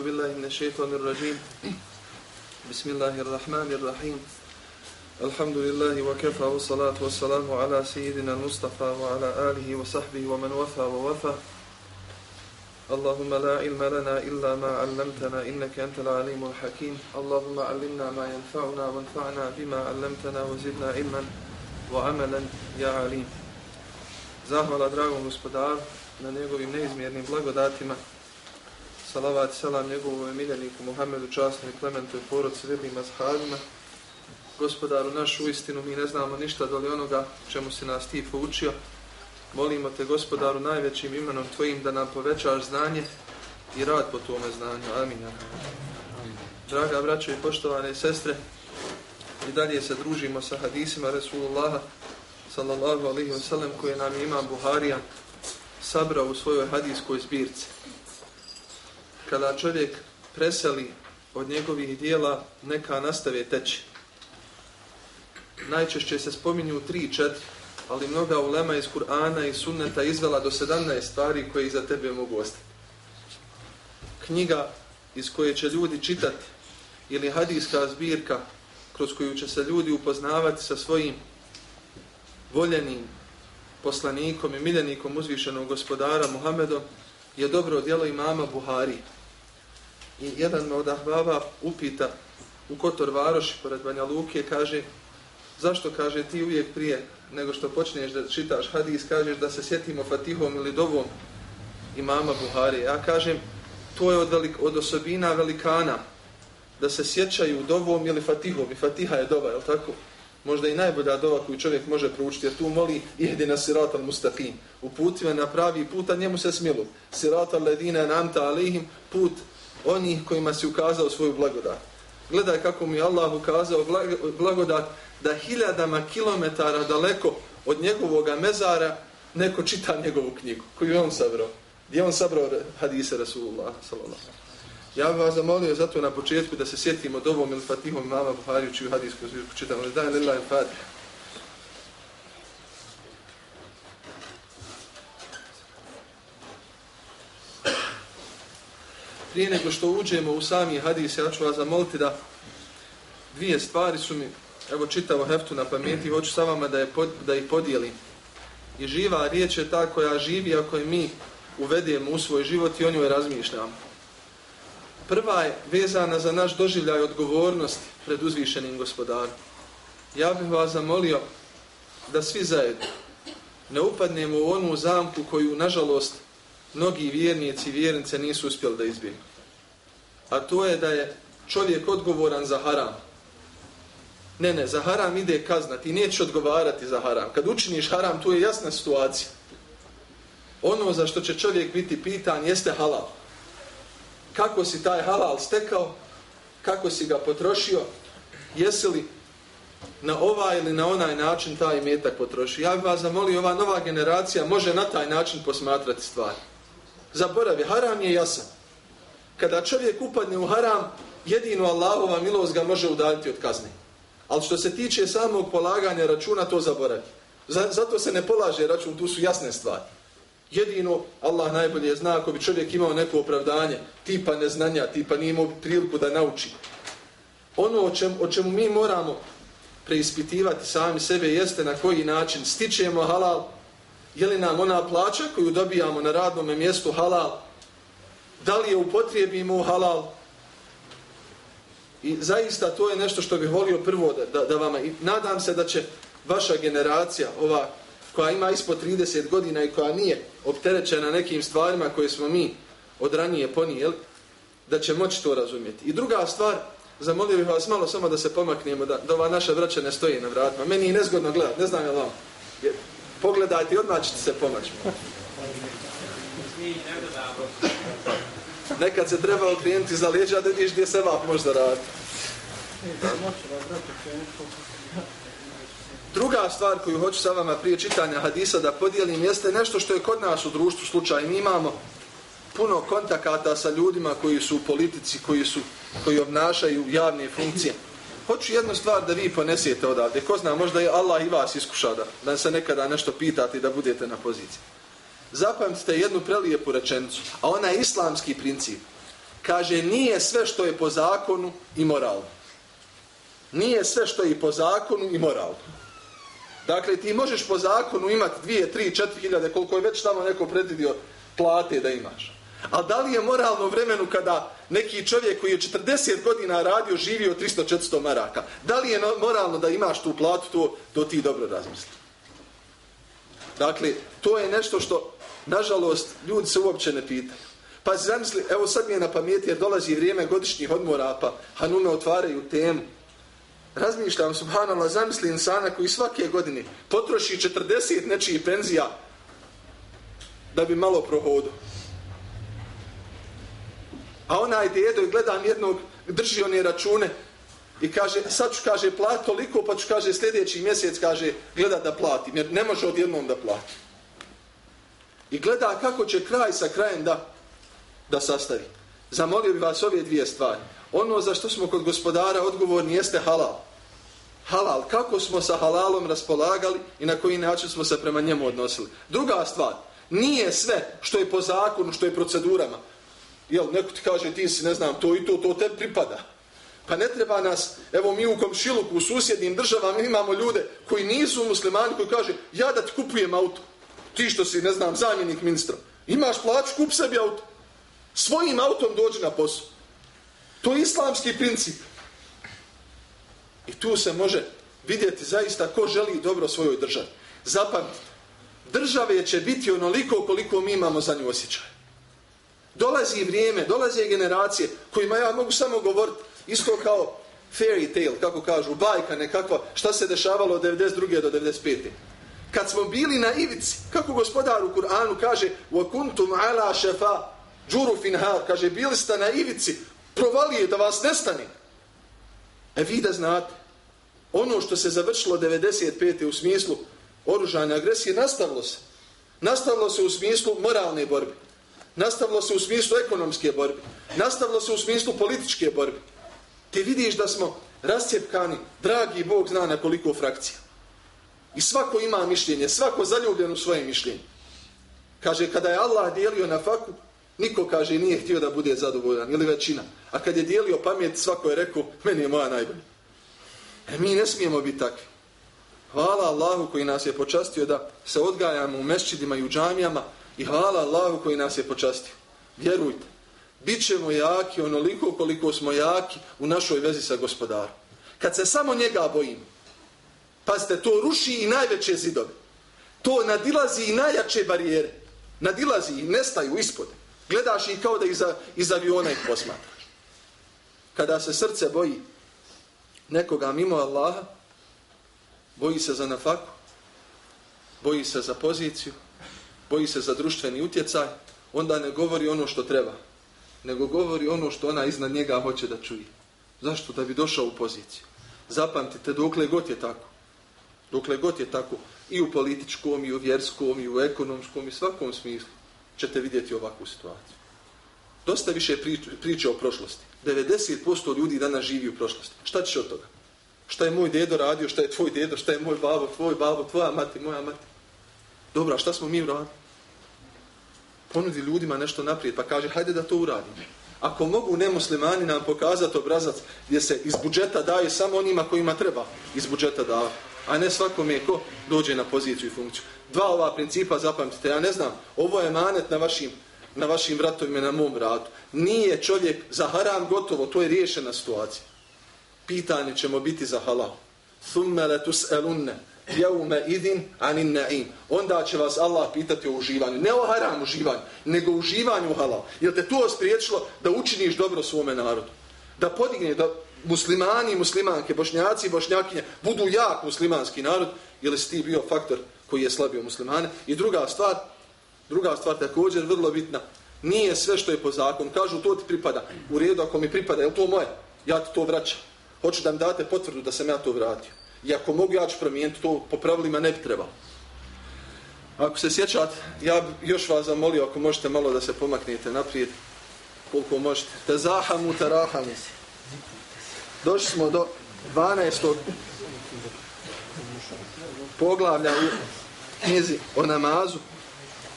أعوذ بالله من الشيطان الرجيم. بسم الله الرحمن الرحيم. الحمد لله وكفى والصلاة والسلام على سيدنا المصطفى وعلى آله وصحبه ومن وفى ووفى. اللهم لا علم لنا إلا ما علمتنا إنك أنت العليم الحكيم. اللهم علمنا ما ينفعنا وانفعنا بما علمتنا وزدنا علما وعملا يا عليم. Zahvala dragom gospodaru na njegovim neizmjernim blagodatima. Salavat selam njegovom emiljeniku Muhammedu, časnom i plementu i porodci vjernim ashabima. Gospodaru naš, u istinu mi ne znamo ništa doli onoga čemu si nas ti poučio. Molimo te, gospodaru, najvećim imenom tvojim da nam povećaš znanje i rad po tome znanju. Amin. Draga braćo i poštovane sestre, i dalje se družimo sa hadisima Resulullaha sallallahu alaihi wasallam koje nam je imam Buharija sabrao u svojoj hadijskoj zbirci. Kada čovjek preseli od njegovih dijela, neka nastave teći. Najčešće se spominju tri, četiri, ali mnoga ulema iz Kur'ana i sunneta izvela do 17 stvari koje iza tebe mogu ostati. Knjiga iz koje će ljudi čitati ili hadijska zbirka kroz koju će se ljudi upoznavati sa svojim voljenim poslanikom i miljenikom uzvišenog gospodara Muhammedom je dobro djelo imama Buhari. I jedan me od ahbaba upita u Kotor Varoši pored Banja Luke, kaže zašto kaže ti uvijek prije nego što počneš da čitaš hadis, kažeš da se sjetimo Fatihom ili Dovom imama Buhari. Ja kažem, to je od, velik, od osobina velikana da se sjećaju Dovom ili Fatihom. I Fatiha je dova, je tako? možda i najbolja dova koju čovjek može proučiti, jer tu moli ihdi na sirat al mustaqim. Uputi na pravi put, a njemu se smilu. Sirat al ledina namta alihim, put onih kojima si ukazao svoju blagodat. Gledaj kako mi Allah ukazao blagodat da hiljadama kilometara daleko od njegovog mezara neko čita njegovu knjigu koju je on sabrao. Gdje on sabrao hadise Rasulullah sallallahu Ja bih vas zamolio zato na početku da se sjetimo dobom ili fatihom mama Buhari čiju hadijsku zbirku čitamo. Da je lila fatih. Prije nego što uđemo u sami hadis, ja ću vas zamoliti da dvije stvari su mi, evo čitavo heftu na pameti, hoću sa vama da, je, da ih podijelim. I živa riječ je ta koja živi ako je mi uvedemo u svoj život i o njoj razmišljamo. Prva je vezana za naš doživljaj odgovornosti pred uzvišenim gospodarom. Ja bih vas zamolio da svi zajedno ne upadnemo u onu zamku koju, nažalost, mnogi vjernici i vjernice nisu uspjeli da izbiju. A to je da je čovjek odgovoran za haram. Ne, ne, za haram ide kazna. Ti nećeš odgovarati za haram. Kad učiniš haram, tu je jasna situacija. Ono za što će čovjek biti pitan jeste halal kako si taj halal stekao, kako si ga potrošio, jesi li na ovaj ili na onaj način taj metak potrošio. Ja bih vas zamolio, ova nova generacija može na taj način posmatrati stvari. Zaboravi, haram je jasan. Kada čovjek upadne u haram, jedino Allahova milost ga može udaljiti od kazne. Ali što se tiče samog polaganja računa, to zaboravi. Zato se ne polaže račun, tu su jasne stvari. Jedino Allah najbolje zna ako bi čovjek imao neko opravdanje, tipa neznanja, tipa nije imao priliku da nauči. Ono o, čem, o čemu mi moramo preispitivati sami sebe jeste na koji način stičemo halal, je li nam ona plaća koju dobijamo na radnom mjestu halal, da li je upotrijebimo u halal. I zaista to je nešto što bih volio prvo da, da, da vama, i nadam se da će vaša generacija, ova koja ima ispod 30 godina i koja nije opterećena nekim stvarima koje smo mi od ranije ponijeli, da će moći to razumjeti. I druga stvar, zamolio bih vas malo samo da se pomaknemo, da, da ova naša vraća ne stoji na vratima. Meni je nezgodno gledat, ne znam je vam. Pogledajte i odmah ćete se pomaći. Nekad se treba okrenuti za leđa da vidiš gdje se vap možda radi. Druga stvar koju hoću sa vama prije čitanja hadisa da podijelim jeste nešto što je kod nas u društvu slučaj. Mi imamo puno kontakata sa ljudima koji su u politici, koji su koji obnašaju javne funkcije. Hoću jednu stvar da vi ponesete odavde. Ko zna, možda je Allah i vas iskuša da, da se nekada nešto pitate i da budete na poziciji. Zapamtite jednu prelijepu rečenicu, a ona je islamski princip. Kaže, nije sve što je po zakonu i moralno. Nije sve što je po zakonu i moralno. Dakle, ti možeš po zakonu imati dvije, tri, četiri hiljade, koliko je već tamo neko predvidio plate da imaš. A da li je moralno vremenu kada neki čovjek koji je 40 godina radio živio 300-400 maraka? Da li je moralno da imaš tu platu, to, to ti dobro razmisli. Dakle, to je nešto što, nažalost, ljudi se uopće ne pitaju. Pa zamisli, evo sad mi je na pameti jer dolazi vrijeme godišnjih odmora, pa Hanume otvaraju temu. Razmišljam, subhanallah, zamisli insana koji svake godine potroši 40 nečiji penzija da bi malo prohodo. A onaj dedo, i gledam jednog, drži one račune i kaže, sad ću, kaže, plati toliko, pa ću, kaže, sljedeći mjesec, kaže, gleda da plati, jer ne može odjednom da plati. I gleda kako će kraj sa krajem da, da sastavi. Zamolio bi vas ove dvije stvari. Ono za što smo kod gospodara odgovorni jeste halal. Halal, kako smo sa halalom raspolagali i na koji način smo se prema njemu odnosili. Druga stvar, nije sve što je po zakonu, što je procedurama. Jel, neko ti kaže, ti si, ne znam, to i to, to te pripada. Pa ne treba nas, evo mi u komšiluku, u susjednim državama imamo ljude koji nisu muslimani, koji kaže, ja da ti kupujem auto. Ti što si, ne znam, zamjenik ministra. Imaš plaću, kup sebi auto. Svojim autom dođi na posao. To je islamski princip. I tu se može vidjeti zaista ko želi dobro svojoj državi. Zapamtite, države će biti onoliko koliko mi imamo za nju osjećaj. Dolazi vrijeme, dolaze generacije kojima ja mogu samo govoriti isto kao fairy tale, kako kažu, bajka nekakva, šta se dešavalo od 92. do 95. Kad smo bili na ivici, kako gospodar u Kur'anu kaže وَكُنْتُمْ عَلَى شَفَا جُرُ فِنْهَا kaže, bili ste na ivici, provalije da vas nestane. E vi da znate, ono što se završilo 95. u smislu oružane agresije, nastavilo se. Nastavilo se u smislu moralne borbe. Nastavilo se u smislu ekonomske borbe. Nastavilo se u smislu političke borbe. Ti vidiš da smo rascijepkani, dragi Bog zna na koliko frakcija. I svako ima mišljenje, svako zaljubljen u svoje mišljenje. Kaže, kada je Allah dijelio na faku, niko, kaže, nije htio da bude zadovoljan, ili većina. A kad je dijelio pamet, svako je rekao, meni je moja najbolja. E mi ne smijemo biti takvi. Hvala Allahu koji nas je počastio da se odgajamo u mešćidima i u džamijama i hvala Allahu koji nas je počastio. Vjerujte, bit ćemo jaki onoliko koliko smo jaki u našoj vezi sa gospodarom. Kad se samo njega bojimo, pazite, to ruši i najveće zidove. To nadilazi i najjače barijere. Nadilazi i nestaju ispod. Gledaš ih kao da iza, iz aviona ih posmatraš. Kada se srce boji nekoga mimo Allaha, boji se za nafaku, boji se za poziciju, boji se za društveni utjecaj, onda ne govori ono što treba, nego govori ono što ona iznad njega hoće da čuje. Zašto? Da bi došao u poziciju. Zapamtite, dokle god je tako, dokle god je tako, i u političkom, i u vjerskom, i u ekonomskom, i svakom smislu, ćete vidjeti ovakvu situaciju. Dosta više priče o prošlosti. 90% ljudi danas živi u prošlosti. Šta ćeš od toga? Šta je moj dedo radio, šta je tvoj dedo, šta je moj babo, tvoj babo, tvoja mati, moja mati. Dobro, a šta smo mi uradili? Ponudi ljudima nešto naprijed, pa kaže, hajde da to uradimo. Ako mogu nemuslimani nam pokazati obrazac gdje se iz budžeta daje samo onima kojima treba iz budžeta daje, a ne svakome ko dođe na poziciju i funkciju. Dva ova principa zapamtite, ja ne znam, ovo je manet na vašim, na vašim vratovima, na mom vratu. Nije čovjek za haram gotovo, to je riješena situacija. Pitanje ćemo biti za halal. Thumme letus elunne, jevme idin anin na'im. Onda će vas Allah pitati o uživanju. Ne o haram uživanju, nego o uživanju halal. Jer te to spriječilo da učiniš dobro svome narodu? Da podigne, da muslimani i muslimanke, bošnjaci i bošnjakinje budu jak muslimanski narod, jer si ti bio faktor koji je slabio muslimane. I druga stvar, druga stvar također vrlo bitna, nije sve što je po zakonu. Kažu, to ti pripada. U redu, ako mi pripada, je to moje? Ja ti to vraćam. Hoću da mi date potvrdu da sam ja to vratio. I ako mogu ja ću promijeniti to, po pravilima ne bi trebalo. Ako se sjećate, ja još vas zamolio, ako možete malo da se pomaknete naprijed, koliko možete. Te zahamu, te rahamu. Došli smo do 12. poglavlja u knjizi o namazu.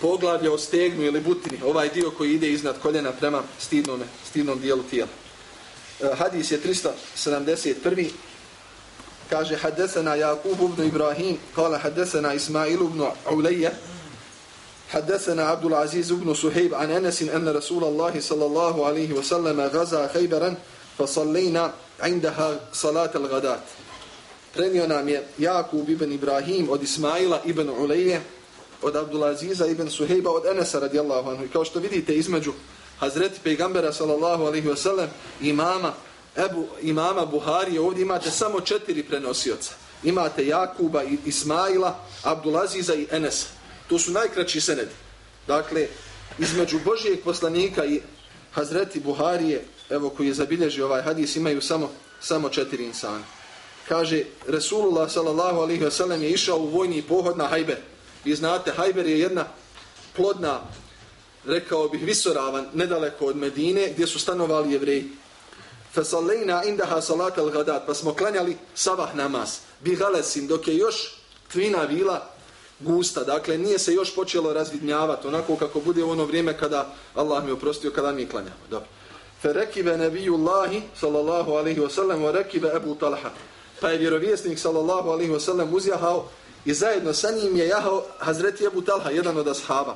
poglavlje o stegnu ili butini, ovaj dio koji ide iznad koljena prema stidnom, stidnom dijelu tijela. E, hadis je 371 Kaže, haddesana Jakub ibn Ibrahim, kala haddesana Ismail ibn Ulejje, حدثنا عبد العزيز بن سهيب عن أنس أن رسول الله صلى الله عليه وسلم غزا خيبرا فصلينا عندها صلاة الغدات prenio nam je Jakub ibn Ibrahim od Ismaila ibn Uleje, od Abdulaziza ibn Suhejba, od Enesa radijallahu anhu. I kao što vidite između Hazreti pejgambera sallallahu alaihi wa sallam imama, Ebu, imama Buharije, ovdje imate samo četiri prenosioca. Imate Jakuba, i Ismaila, Abdulaziza i Enesa. To su najkraći senedi. Dakle, između Božijeg poslanika i Hazreti Buharije, evo koji je zabilježio ovaj hadis, imaju samo, samo četiri insana kaže Resulullah sallallahu alaihi je išao u vojni pohod na Hajber. Vi znate, Hajber je jedna plodna, rekao bih, visoravan, nedaleko od Medine, gdje su stanovali jevreji. Fasallejna indaha salat al gadat, pa smo klanjali sabah namaz. Bi dok je još tvina vila gusta, dakle nije se još počelo razvidnjavati, onako kako bude u ono vrijeme kada Allah mi oprostio, kada mi klanjamo. Dobro. Ferekive nebijullahi sallallahu alaihi wasallam, wa rekive Ebu Talha pa je vjerovjesnik sallallahu alaihi wa sallam uzjahao i zajedno sa njim je jahao Hazreti Abu Talha, jedan od ashaba.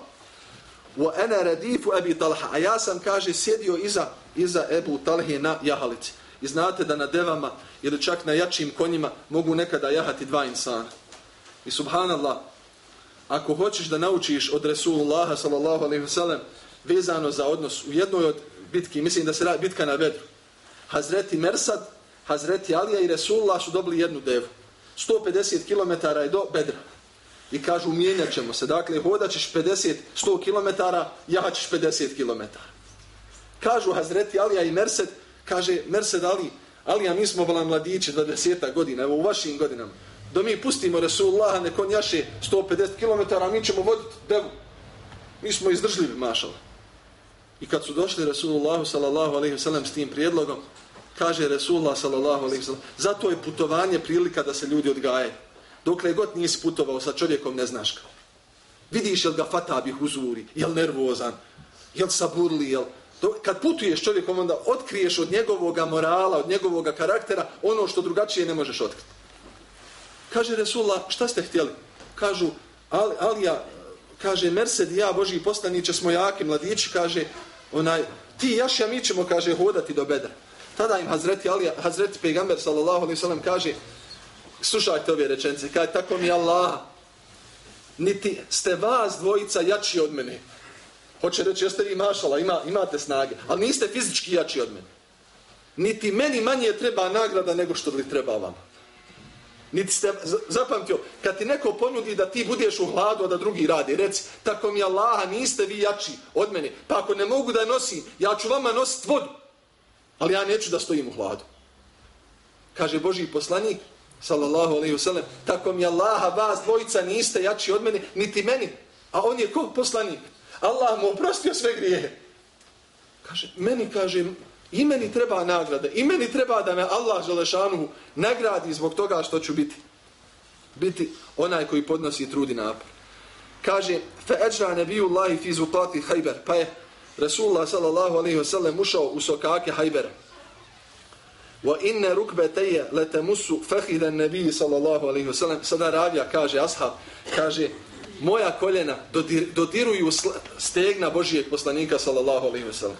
Wa ana radifu Abi Talha, a ja sam, kaže, sjedio iza, iza Ebu Talhe na jahalici. I znate da na devama ili čak na jačim konjima mogu nekada jahati dva insana. I subhanallah, ako hoćeš da naučiš od Resulullaha sallallahu alaihi wa sallam vezano za odnos u jednoj od bitki, mislim da se radi bitka na vedru, Hazreti Mersad Hazreti Alija i Resulullah su dobili jednu devu. 150 km je do Bedra. I kažu, mijenjat ćemo se. Dakle, hodat ćeš 50, 100 km, ja ćeš 50 km. Kažu Hazreti Alija i Merced, kaže Merced Ali, Alija, mi smo bila mladići 20 godina, evo u vašim godinama. Do mi pustimo Resulullah, neko njaše 150 km, mi ćemo voditi devu. Mi smo izdržljivi, mašala. I kad su došli Resulullahu sallallahu alaihi wa sallam s tim prijedlogom, kaže Resulullah sallallahu alejhi ve sellem zato je putovanje prilika da se ljudi odgaje dokle god nisi putovao sa čovjekom ne znaš kao. vidiš jel ga fata bi huzuri jel nervozan jel saburli jel to, kad putuješ čovjekom onda otkriješ od njegovog morala od njegovog karaktera ono što drugačije ne možeš otkriti. Kaže Resulullah šta ste htjeli? Kažu Ali, Alija kaže Merced ja Boži poslaniće, smo jaki mladići kaže onaj ti jaša mi ćemo kaže hodati do bedra. Tada im Hazreti, Ali, Hazreti Pegamber, sallallahu alaihi sallam kaže slušajte ove rečence, kaže tako mi Allah niti ste vas dvojica jači od mene. Hoće reći, jeste vi mašala, ima, imate snage, ali niste fizički jači od mene. Niti meni manje treba nagrada nego što li treba vam. Niti ste, zapamtio, kad ti neko ponudi da ti budeš u hladu, a da drugi radi, reci, tako mi Allah, niste vi jači od mene. Pa ako ne mogu da nosim, ja ću vama nositi vodu. Ali ja neću da stojim u hladu. Kaže Boži poslanik, sallallahu alaihi wasallam, tako mi Allaha vas dvojica niste jači od mene, niti meni. A on je ko poslanik? Allah mu oprostio sve grijehe. Kaže, meni kaže, i meni treba nagrada, i meni treba da me Allah želešanu nagradi zbog toga što ću biti. Biti onaj koji podnosi trudi napor. Kaže, fe eđra nebijullahi fi zutati hajber, pa je Rasulullah sallallahu alaihi wasallam ušao u sokake Hajbera. Wa inna rukbatayn la tamussu fakhidha an-nabi sallallahu alaihi wasallam. Sada ravija kaže ashab, kaže moja koljena dodir, dodiruju stegna Božijeg poslanika sallallahu alaihi wasallam.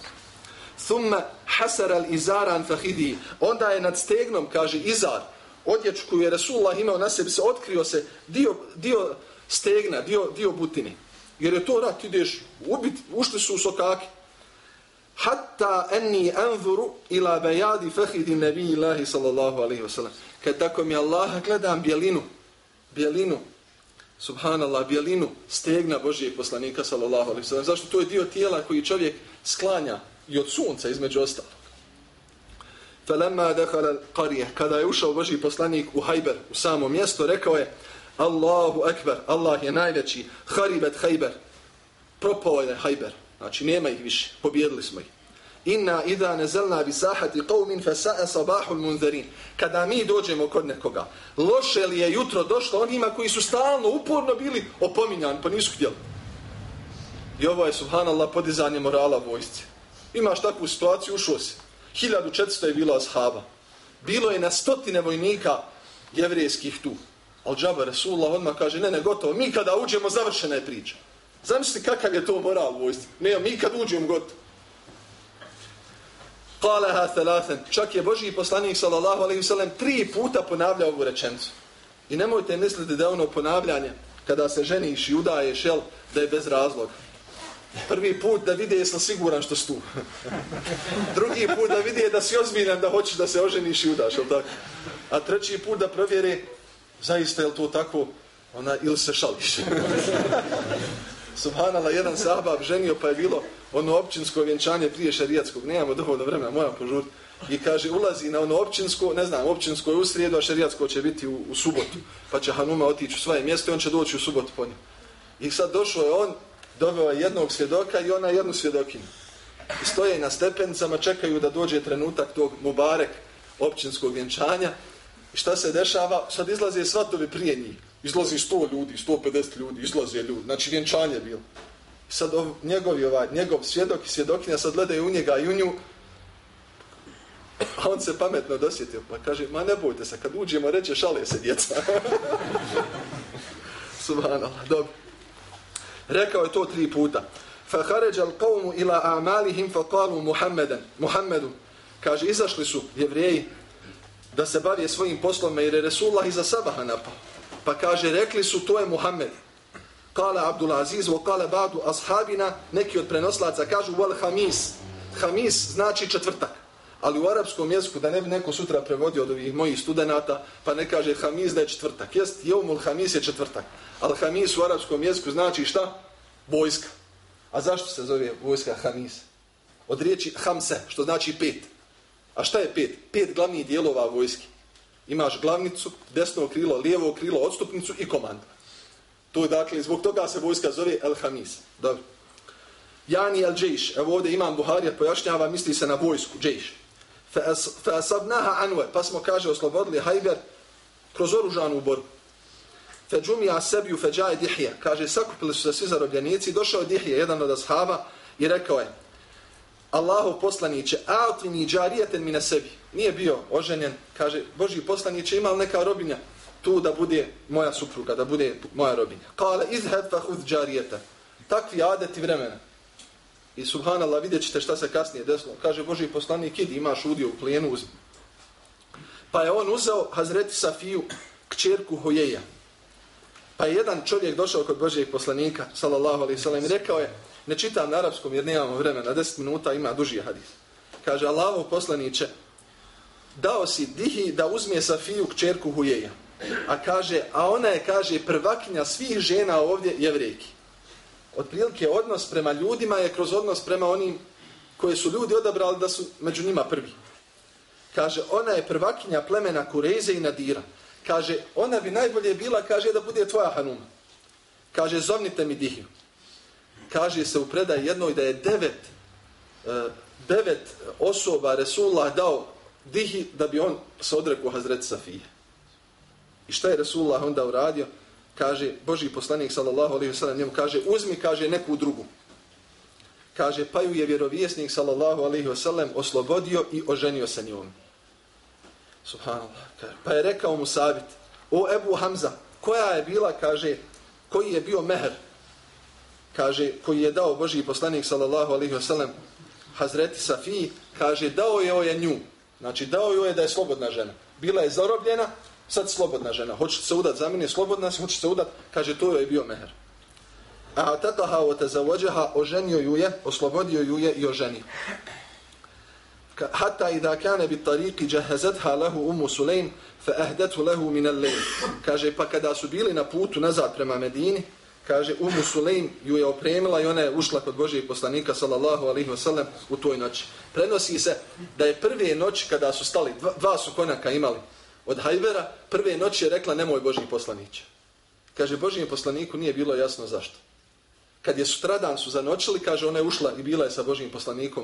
Thumma hasara al-izara an fakhidi. Onda je nad stegnom kaže izar odjeću koju je Rasulullah imao na sebi se otkrio se dio, dio stegna, dio, dio butine. Jer je to rat, ideš ubit, ušli su u sokake. Hatta enni anzuru ila bejadi fahidi nebi ilahi sallallahu alaihi wa sallam. Kad tako mi Allah gledam bjelinu, bjelinu, subhanallah, bjelinu stegna Božijeg poslanika sallallahu alaihi sallam. Zašto? To je dio tijela koji čovjek sklanja i od sunca između ostalog. Falemma dehala qarije, kada je ušao Božji poslanik u Hajber, u samo mjesto, rekao je, Allahu akbar, Allah je najveći, haribet hajber, propao je hajber, znači nema ih više, pobjedili smo ih. Inna idha nazalna bi sahati qaumin fa sabahul munzirin. Kada mi dođemo kod nekoga, loše li je jutro došlo onima koji su stalno, uporno bili opominjani, pa nisu htjeli. I ovo je, subhanallah, podizanje morala vojsci. Imaš takvu situaciju, ušao si. 1400 je bilo ashaba. Bilo je na stotine vojnika jevrijskih tu. Al džaba Rasulullah odmah kaže, ne, ne, gotovo, mi kada uđemo, završena je priča. Zamisli kakav je to moral u vojsci. Ne, mi kad uđemo, gotovo. Qalaha thalathan. Čak je Boži poslanik, sallallahu alaihi sallam, tri puta ponavljao ovu rečenicu. I nemojte misliti da je ono ponavljanje, kada se ženiš i udaješ, jel, da je bez razloga. Prvi put da vidi jesli siguran što stu. Drugi put da vidi da si ozbiljan da hoćeš da se oženiš i udaš, jel tako? A treći put da provjeri zaista je to tako, ona, ili se šališ. Subhanala, jedan sahabab ženio pa je bilo ono općinsko vjenčanje prije šarijatskog. Nemamo dovoljno vremena, moram požuriti. I kaže, ulazi na ono općinsko, ne znam, općinsko je u srijedu, a šarijatsko će biti u, u subotu. Pa će Hanuma otići u svoje mjesto i on će doći u subotu po njim. I sad došao je on, doveo je jednog svjedoka i ona jednu svjedokinu. I stoje na stepencama, čekaju da dođe trenutak tog Mubarek općinskog vjenčanja. I šta se dešava? Sad izlaze svatovi prije njih. Izlazi 100 ljudi, 150 ljudi, izlaze ljudi. Znači vjenčanje je bilo. Sad ov, njegovi, ovaj, njegov svjedok i svjedokinja sad gledaju u njega i u nju. A on se pametno dosjetio. Pa kaže, ma ne bojte se, kad uđemo reće šale se djeca. Subhanallah, dobro. Rekao je to tri puta. Fa الْقَوْمُ al-qawmu ila a'malihim fa qalu Muhammedu. Kaže izašli su jevreji da se bavije svojim poslom jer je Resulullah iza sabaha napao. Pa kaže rekli su to je Muhammed. Kale Abdul Aziz wa kala ba'du ashabina neki od prenoslaca kažu wal hamis. Hamis znači četvrtak. Ali u arapskom jeziku, da ne bi neko sutra prevodio od ovih mojih studenta, pa ne kaže hamis da je četvrtak. Jest, jeumul hamis je četvrtak. Al hamis u arapskom jeziku znači šta? Vojska. A zašto se zove vojska hamis? Od riječi hamse, što znači pet. A šta je pet? Pet glavnih dijelova vojske. Imaš glavnicu, desno krilo, lijevo krilo, odstupnicu i komandu. To je dakle, zbog toga se vojska zove El Hamis. Dobro. Jani El Džejš. Evo ovdje imam Buharija pojašnjava, misli se na vojsku, Džejš. Fasabnaha asabnaha anwe, pa smo, kaže, oslobodili Hajber kroz oružanu borbu. Fe džumija sebiju fe džaje dihija. Kaže, sakupili su se svi zarobljenici. Došao je dihija, jedan od ashaba, i rekao je, Allahu poslaniće, autri ni džarijeten mi na sebi. Nije bio oženjen, kaže, Boži poslaniće, ima neka robinja tu da bude moja supruga, da bude moja robinja. Kale, izhed fahud džarijeta. Takvi adeti vremena. I subhanallah, vidjet ćete šta se kasnije desilo. Kaže, Boži poslanik, idi, imaš udio u plijenu, uzmi. Pa je on uzeo Hazreti Safiju, kćerku Hojeja. Pa je jedan čovjek došao kod Božijeg poslanika, sallallahu alaihi sallam, i rekao je, ne čitam na arapskom jer nemamo vremena, 10 minuta ima duži hadis. Kaže, Allahov poslaniće, dao si dihi da uzme Safiju kćerku Hujeja. A kaže, a ona je, kaže, prvakinja svih žena ovdje jevrejki. Otprilike odnos prema ljudima je kroz odnos prema onim koje su ljudi odabrali da su među njima prvi. Kaže, ona je prvakinja plemena Kureze i Nadira. Kaže, ona bi najbolje bila, kaže, da bude tvoja hanuma. Kaže, zovnite mi dihiju kaže se u predaj jednoj da je devet, e, devet osoba Resulullah dao dihi da bi on se odrekao Hazret Safije. I šta je Resulullah onda uradio? Kaže, Boži poslanik sallallahu alaihi wa sallam njemu kaže, uzmi, kaže, neku drugu. Kaže, pa ju je vjerovjesnik sallallahu alaihi wa sallam oslobodio i oženio se njom. Subhanallah. Kaže, pa je rekao mu savjet, o Ebu Hamza, koja je bila, kaže, koji je bio meher kaže, koji je dao Boži poslanik, sallallahu alaihi wa sallam, Hazreti Safiji, kaže, dao je je nju. Znači, dao joj je da je slobodna žena. Bila je zarobljena, sad slobodna žena. Hoće se udat za mene, slobodna se, hoće se udat, kaže, to joj je bio meher. A tataha o tezavođeha, oženio ju je, oslobodio ju je i oženio. Hatta i da kane bi tariki džahazadha lehu umu Sulejn, fe ehdetu lehu minel lejn. Kaže, pa kada su bili na putu nazad prema Medini, kaže Umu Sulejm ju je opremila i ona je ušla kod Božijeg poslanika sallallahu alaihi wasallam u toj noći. Prenosi se da je prve noći kada su stali, dva, dva su konjaka imali od Hajvera, prve noći je rekla nemoj Božji poslaniće. Kaže Božijem poslaniku nije bilo jasno zašto. Kad je sutradan su zanočili, kaže ona je ušla i bila je sa Božijim poslanikom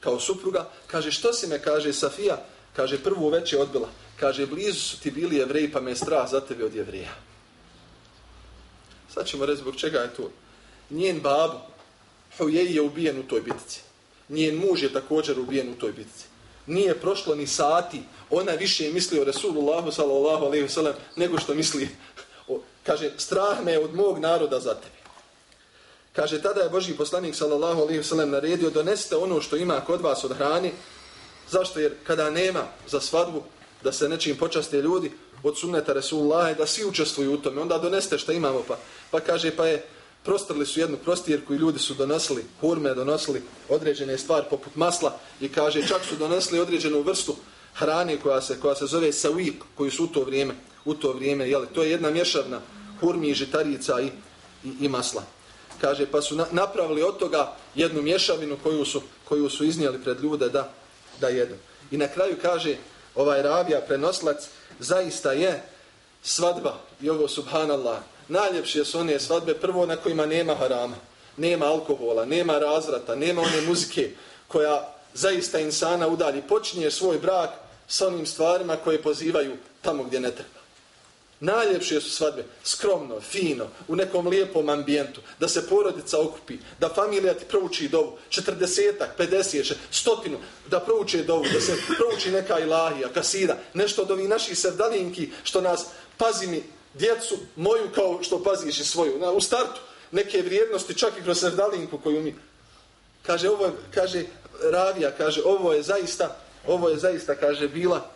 kao supruga. Kaže što si me, kaže Safija, kaže prvu već je odbila. Kaže blizu su ti bili jevreji pa me je strah za tebe od jevreja. Sad ćemo reći zbog čega je to. Njen babu, Hujej je ubijen u toj bitci. Njen muž je također ubijen u toj bitci. Nije prošlo ni sati, ona više misli o Resulullahu sallallahu alaihi wasallam nego što misli, o, kaže, strah me od mog naroda za tebe. Kaže, tada je Boži poslanik sallallahu alaihi wasallam naredio, donesite ono što ima kod vas od hrani. Zašto? Jer kada nema za svadbu, da se nečim počaste ljudi, od sunneta Resulullah, da svi učestvuju u tome, onda doneste što imamo. Pa, pa kaže, pa je, prostrli su jednu prostjerku i ljudi su donosili, hurme donosili određene stvari poput masla i kaže, čak su donosili određenu vrstu hrane koja se koja se zove sawik, koji su u to vrijeme, u to vrijeme, jeli, to je jedna mješavna hurmi, i žitarica i, i, i masla kaže pa su na, napravili od toga jednu mješavinu koju su koju su iznijeli pred ljude da da jedu. I na kraju kaže ovaj ravija prenoslac zaista je svadba i ovo subhanallah najljepše su one svadbe prvo na kojima nema harama nema alkohola, nema razvrata nema one muzike koja zaista insana udalji. Počinje svoj brak sa onim stvarima koje pozivaju tamo gdje ne treba. Najljepše su svadbe, skromno, fino, u nekom lijepom ambijentu, da se porodica okupi, da familija ti prouči dovu, četrdesetak, pedeset, stotinu, da prouče dovu, da se prouči neka ilahija, kasida, nešto od ovih naših sevdalinki što nas, pazi mi, djecu moju kao što paziš i svoju. Na, u startu neke vrijednosti, čak i kroz srdalinku koju mi... Kaže, ovo je, kaže, Ravija, kaže, ovo je zaista, ovo je zaista, kaže, bila,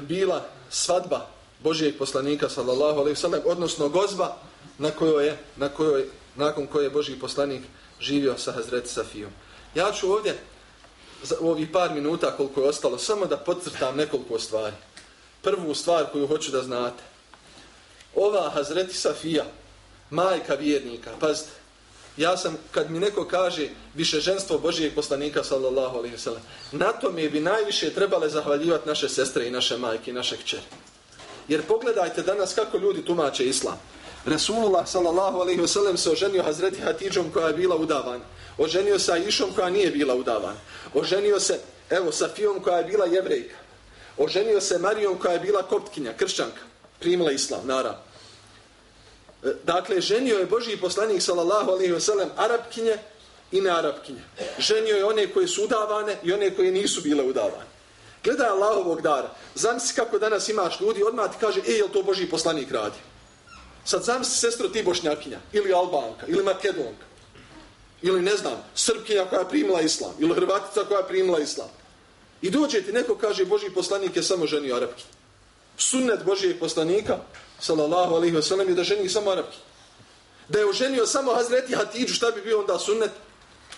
bila svadba Božijeg poslanika sallallahu alejhi ve sellem odnosno gozba na kojoj je na kojoj nakon koje je Božji poslanik živio sa Hazret Safijom. Ja ću ovdje za ovih par minuta koliko je ostalo samo da podcrtam nekoliko stvari. Prvu stvar koju hoću da znate. Ova Hazreti Safija, majka vjernika, pazite, ja sam, kad mi neko kaže više ženstvo Božijeg poslanika, sallallahu alaihi sallam, na to mi bi najviše trebale zahvaljivati naše sestre i naše majke i naše kćeri. Jer pogledajte danas kako ljudi tumače islam. Resulullah sallallahu alaihi wasallam se oženio Hazreti Hatidžom koja je bila udavana. Oženio se Aishom koja nije bila udavana. Oženio se, evo, Safijom koja je bila jevrejka. Oženio se Marijom koja je bila koptkinja, kršćanka. Primila islam, naravno. E, dakle, ženio je Božiji poslanik sallallahu alaihi wasallam arapkinje i nearapkinje. Ženio je one koje su udavane i one koje nisu bile udavane. Gledaj Allahovog dara. Zamisli kako danas imaš ljudi, odmah ti kaže, ej, je to Božiji poslanik radi? Sad zamisli sestro ti bošnjakinja, ili albanka, ili makedonka, ili ne znam, srpkinja koja je primila islam, ili hrvatica koja je primila islam. I dođe ti neko kaže, Boži poslanik je samo ženio Arapki. Sunnet Božijeg poslanika, sallallahu alaihi wasallam, je da ženi samo arapki. Da je oženio samo Hazreti Hatidžu, šta bi bio onda sunnet?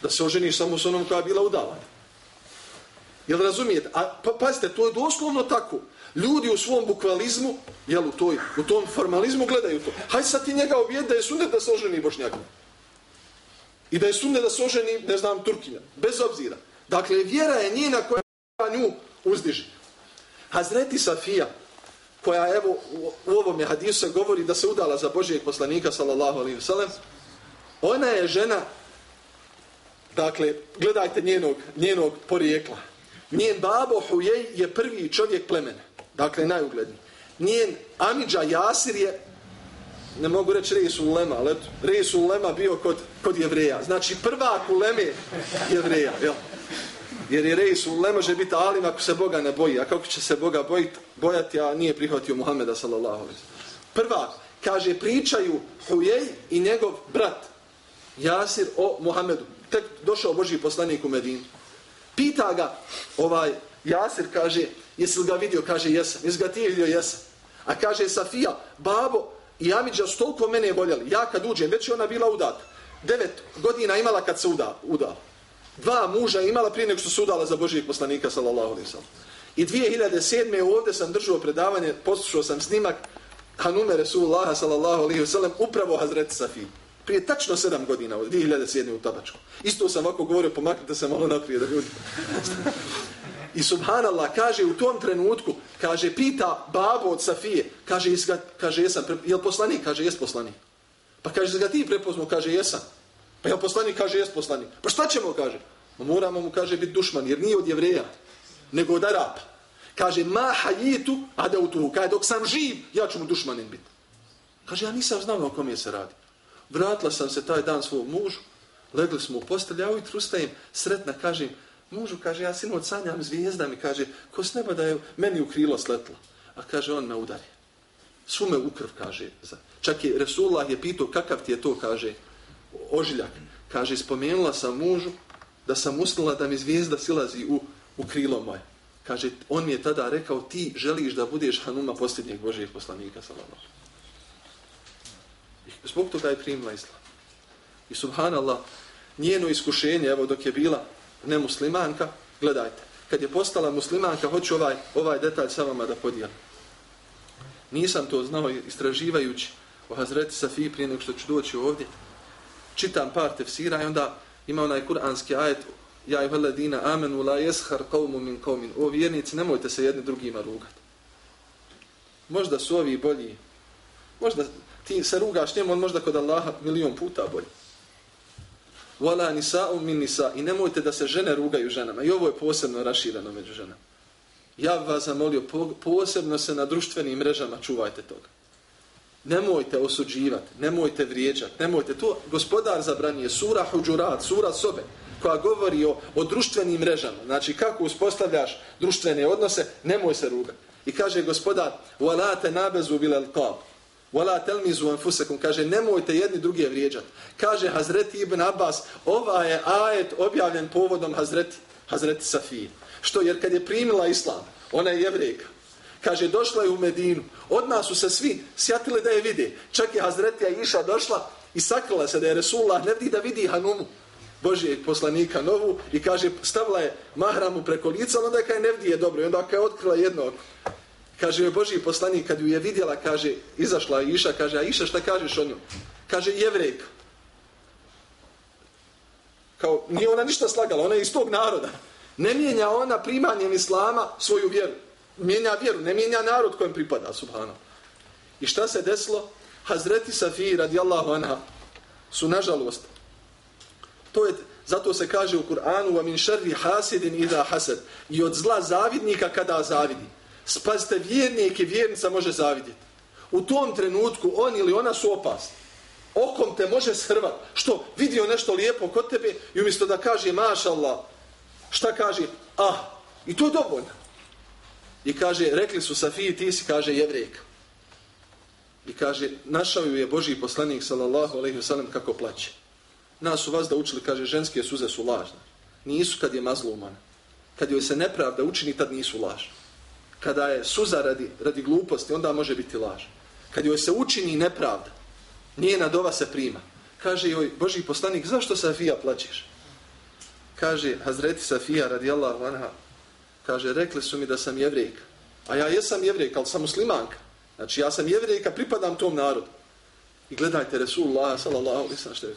Da se oženi samo s onom koja je bila udavana. Jel razumijete? A pa, pazite, to je doslovno tako. Ljudi u svom bukvalizmu, jel u, toj, u tom formalizmu gledaju to. Hajde sad ti njega objed da je sunnet da se oženi bošnjakom. I da je sunnet da se oženi, ne znam, Turkinja. Bez obzira. Dakle, vjera je njena koja nju uzdiže. Hazreti Safija, koja evo u ovom hadisu se govori da se udala za Božijeg poslanika sallallahu alaihi wasallam ona je žena dakle gledajte njenog, njenog porijekla njen babo Hujej je prvi čovjek plemena dakle najugledniji njen Amidža Jasir je ne mogu reći Reis Ulema ali Reis Ulema bio kod, kod jevreja znači prva Uleme jevreja jel? Jer je Reisul ne može biti alim ako se Boga ne boji. A kako će se Boga bojiti, bojati, a nije prihvatio Muhameda sallallahu alaihi Prva, kaže, pričaju Hujej i njegov brat Jasir o Muhammedu. Tek došao Boži poslanik u Medinu. Pita ga, ovaj, Jasir kaže, jesi li ga vidio? Kaže, jesam. Jesi ga ti vidio? Jesam. A kaže, Safija, babo i Amidža su toliko mene voljeli. Ja kad uđem, već je ona bila udata. Devet godina imala kad se uda, udala dva muža imala prije nego što su udala za Božijeg poslanika, sallallahu alaihi sallam. I 2007. ovdje sam držao predavanje, poslušao sam snimak Hanume Resulullaha, sallallahu alaihi sallam, upravo Hazret Safi. Prije tačno sedam godina, 2007. u Tabačku. Isto sam ovako govorio, pomaknite se malo naprijed da ljudi. I subhanallah, kaže u tom trenutku, kaže, pita babo od Safije, kaže, isga, kaže jesam, je poslanik? Kaže, jes poslanik. Pa kaže, ga ti prepoznao? Kaže, jesam. Pa je poslanik kaže, jes poslanik. Pa šta ćemo, kaže? Ma moramo mu, kaže, biti dušman, jer nije od jevreja, nego od Arapa. Kaže, ma hajitu, adautuhu. kaže, dok sam živ, ja ću mu dušmanin biti. Kaže, ja nisam znao o kom je se radi. Vratila sam se taj dan svog mužu, legli smo u postelj, ja ujutru ustajem, sretna, kažem, mužu, kaže, ja sinoć sanjam zvijezda mi, kaže, ko s neba da je meni u krilo sletlo. A kaže, on me udari. Svu me ukrv, kaže. Čak je Resulullah je pitao kakav ti je to, kaže, ožiljak. Kaže, spomenula sam mužu da sam usnula da mi zvijezda silazi u, u krilo moje. Kaže, on mi je tada rekao, ti želiš da budeš Hanuma posljednjeg Božijeg poslanika, sallallahu. Zbog toga je primila islam. I subhanallah, njeno iskušenje, evo dok je bila nemuslimanka, gledajte, kad je postala muslimanka, hoću ovaj, ovaj detalj sa vama da podijelim. Nisam to znao istraživajući o Hazreti Safiji prije nego što ću doći ovdje. Čitam par tefsira i onda ima onaj kuranski ajet Ja i veledina amenu la jeshar qawmu min qawmin. O vjernici, nemojte se jedni drugima rugati. Možda su ovi bolji. Možda ti se rugaš njemu, on možda kod Allaha milion puta bolji. Wala nisa'u min nisa. I nemojte da se žene rugaju ženama. I ovo je posebno raširano među ženama. Ja vas zamolio, posebno se na društvenim mrežama čuvajte toga Nemojte osuđivati, nemojte vrijeđati, nemojte. To gospodar zabranije, sura huđurat, sura sobe, koja govori o, o društvenim mrežama. Znači, kako uspostavljaš društvene odnose, nemoj se rugati. I kaže gospodar, وَلَا تَنَابَزُوا بِلَ الْقَابِ Wala telmizu anfusakum kaže nemojte jedni druge vrijeđati. Kaže Hazreti Ibn Abbas, ova je ajet objavljen povodom Hazreti Hazreti Safije. Što jer kad je primila islam, ona je jevrejka. Kaže došla je u Medinu. Od nas su se svi sjatili da je vide. Čak je Hazretija Iša došla i sakrila se da je Resulullah ne vidi da vidi Hanumu. Božijeg poslanika novu i kaže stavila je mahramu preko lica, onda je kaj ne vidi je dobro. I onda kaj je otkrila jedno Kaže joj Božiji poslanik kad ju je vidjela, kaže, izašla je Iša, kaže, a Iša šta kažeš o njom? Kaže, jevrejka. Kao, nije ona ništa slagala, ona je iz tog naroda. Ne mijenja ona primanjem Islama svoju vjeru. Mijenja vjeru, ne mijenja narod kojem pripada, subhano. I šta se desilo? Hazreti Safi radijallahu anha su nažalost. To je, zato se kaže u Kur'anu wa min šerri hasidin idha hasad. I od zla zavidnika kada zavidi. Spazite, vjernik i vjernica može zavidjeti. U tom trenutku on ili ona su opasni. Okom te može shrvat. Što? Vidio nešto lijepo kod tebe i umjesto da kaže mašallah, šta kaže? Ah, i to je dovoljno. I kaže, rekli su Safiji, ti si, kaže, jevrejka. I kaže, našao ju je Boži poslanik, sallallahu alaihi wasallam, kako plaće. Nas su vas da učili, kaže, ženske suze su lažne. Nisu kad je mazlumana. Kad joj se nepravda učini, tad nisu lažne kada je suza radi, radi gluposti, onda može biti laž. Kad joj se učini nepravda, njena dova se prima. Kaže joj, Boži poslanik, zašto Safija plaćeš? Kaže, Hazreti Safija, radijallahu anha, kaže, rekli su mi da sam jevrejka. A ja jesam jevrejka, ali sam muslimanka. Znači, ja sam jevrejka, pripadam tom narodu. I gledajte, Resulullah, sallallahu alaihi sallam, što je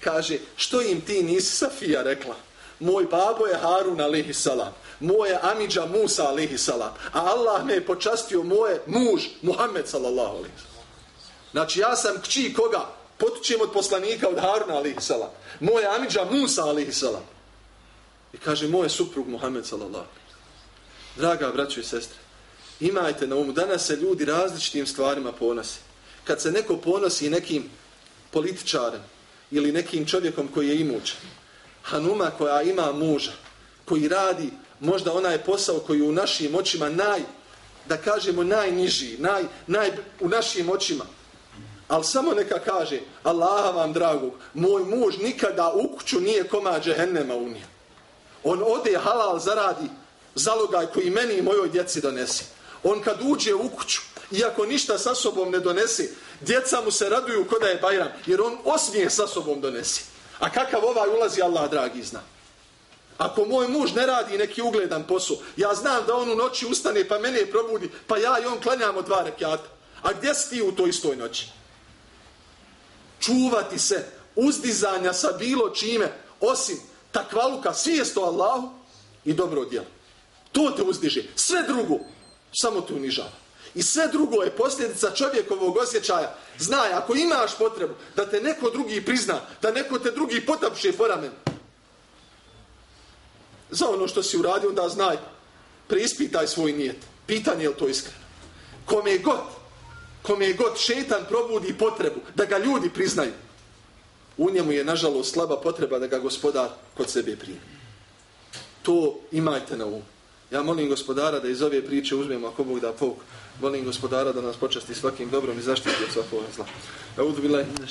kaže, što im ti nisi Safija rekla? Moj babo je Harun, alihi salam moje amidža Musa alihi salam, a Allah me je počastio moje muž Muhammed sallallahu alihi salam. Znači ja sam kći koga? Potičem od poslanika od Haruna alihi salam. Moje amidža Musa alihi salam. I kaže moje suprug Muhammed sallallahu alihi Draga braćo i sestre, imajte na umu, danas se ljudi različitim stvarima ponose. Kad se neko ponosi nekim političarem ili nekim čovjekom koji je imućan, Hanuma koja ima muža, koji radi možda onaj posao koji u našim očima naj, da kažemo najniži, naj, naj, u našim očima. Ali samo neka kaže, Allah vam dragog, moj muž nikada u kuću nije koma džehennema unija. On ode halal zaradi zalogaj koji meni i mojoj djeci donesi. On kad uđe u kuću, iako ništa sa sobom ne donesi, djeca mu se raduju kod je Bajram, jer on osmije sa sobom donesi. A kakav ovaj ulazi, Allah dragi zna. Ako moj muž ne radi neki ugledan posao, ja znam da on u noći ustane pa mene probudi, pa ja i on klanjamo dva rekiata. A gdje si ti u toj istoj noći? Čuvati se uzdizanja sa bilo čime, osim takvaluka, svijesto Allahu i dobro djelo. To te uzdiže. Sve drugo, samo te unižava. I sve drugo je posljedica čovjekovog osjećaja. Znaj, ako imaš potrebu da te neko drugi prizna, da neko te drugi potapše po ramenu, za ono što si uradio, onda znaj, preispitaj svoj nijet. Pitanje je li to iskreno. Kome je god, kome je god šetan probudi potrebu da ga ljudi priznaju, u njemu je nažalost slaba potreba da ga gospodar kod sebe primi. To imajte na umu. Ja molim gospodara da iz ove priče uzmemo ako Bog da pok. Molim gospodara da nas počasti svakim dobrom i zaštiti od svakog zla. Eudhu